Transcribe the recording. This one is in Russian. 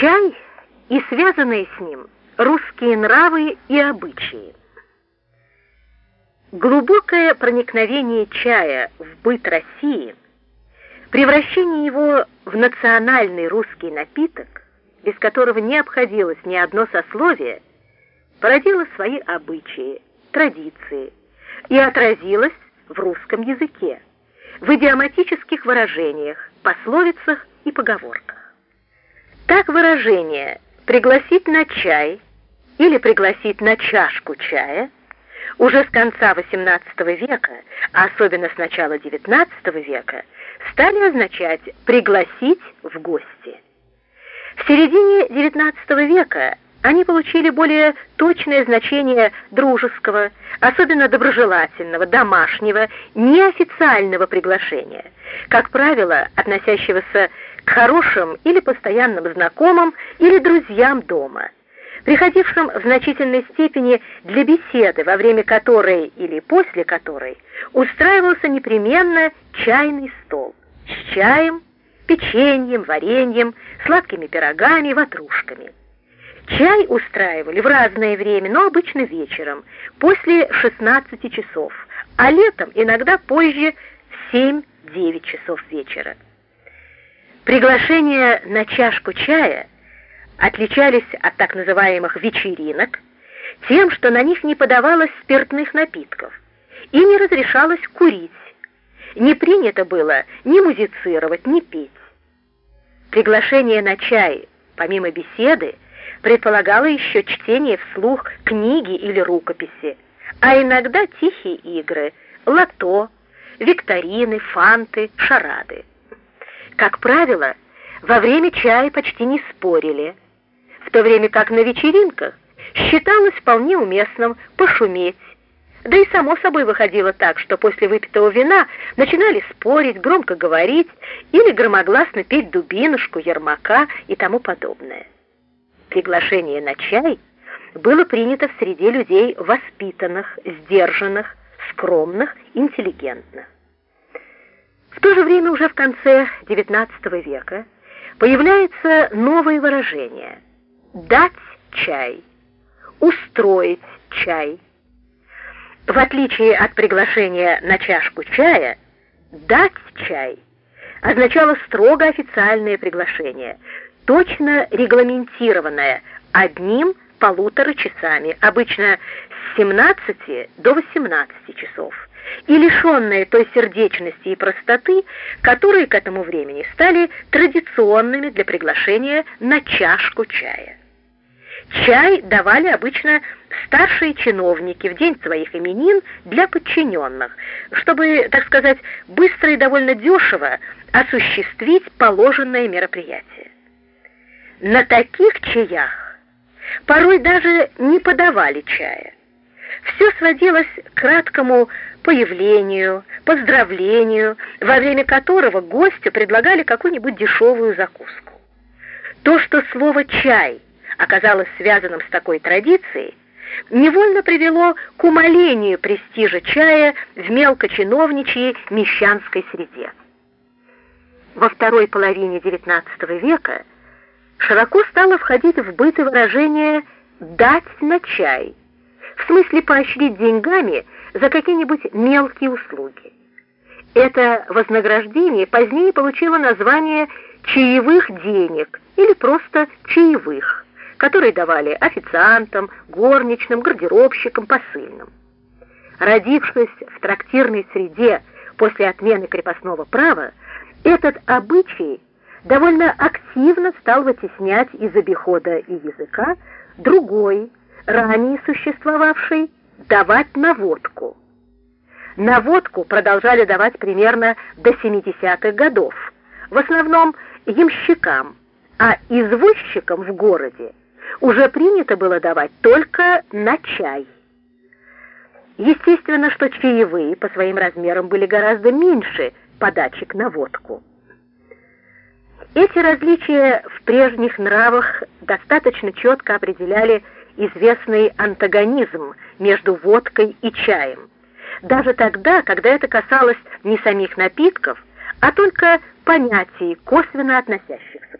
Чай и связанные с ним русские нравы и обычаи. Глубокое проникновение чая в быт России, превращение его в национальный русский напиток, без которого не обходилось ни одно сословие, породило свои обычаи, традиции и отразилось в русском языке, в идиоматических выражениях, пословицах и поговорках. Так выражение «пригласить на чай» или «пригласить на чашку чая» уже с конца XVIII века, а особенно с начала XIX века, стали означать «пригласить в гости». В середине XIX века они получили более точное значение дружеского, особенно доброжелательного, домашнего, неофициального приглашения, как правило, относящегося к хорошим или постоянным знакомым или друзьям дома, приходившим в значительной степени для беседы, во время которой или после которой устраивался непременно чайный стол с чаем, печеньем, вареньем, сладкими пирогами, ватрушками. Чай устраивали в разное время, но обычно вечером, после 16 часов, а летом иногда позже в 7-9 часов вечера. Приглашения на чашку чая отличались от так называемых вечеринок тем, что на них не подавалось спиртных напитков и не разрешалось курить. Не принято было ни музицировать, ни петь. Приглашение на чай, помимо беседы, предполагало еще чтение вслух книги или рукописи, а иногда тихие игры, лото, викторины, фанты, шарады. Как правило, во время чая почти не спорили, в то время как на вечеринках считалось вполне уместным пошуметь, да и само собой выходило так, что после выпитого вина начинали спорить, громко говорить или громогласно петь дубинушку, ермака и тому подобное. Приглашение на чай было принято в среде людей воспитанных, сдержанных, скромных, интеллигентных. В то же время уже в конце XIX века появляется новое выражение «дать чай», «устроить чай». В отличие от приглашения на чашку чая, «дать чай» означало строго официальное приглашение, точно регламентированное одним-полутора часами, обычно с 17 до 18 часов и лишенные той сердечности и простоты, которые к этому времени стали традиционными для приглашения на чашку чая. Чай давали обычно старшие чиновники в день своих именин для подчиненных, чтобы, так сказать, быстро и довольно дешево осуществить положенное мероприятие. На таких чаях порой даже не подавали чая. Все сводилось к краткому появлению, поздравлению, во время которого гостю предлагали какую-нибудь дешевую закуску. То, что слово «чай» оказалось связанным с такой традицией, невольно привело к умалению престижа чая в мелкочиновничьей мещанской среде. Во второй половине XIX века широко стало входить в быт и выражение «дать на чай», в смысле поощрить деньгами за какие-нибудь мелкие услуги. Это вознаграждение позднее получило название «чаевых денег» или просто «чаевых», которые давали официантам, горничным, гардеробщикам, посыльным. Родившись в трактирной среде после отмены крепостного права, этот обычай довольно активно стал вытеснять из обихода и языка другой, ранее существовавший, давать наводку. Наводку продолжали давать примерно до 70-х годов, в основном ямщикам, а извозчикам в городе уже принято было давать только на чай. Естественно, что чаевые по своим размерам были гораздо меньше подачек на водку. Эти различия в прежних нравах достаточно четко определяли известный антагонизм между водкой и чаем. Даже тогда, когда это касалось не самих напитков, а только понятий, косвенно относящихся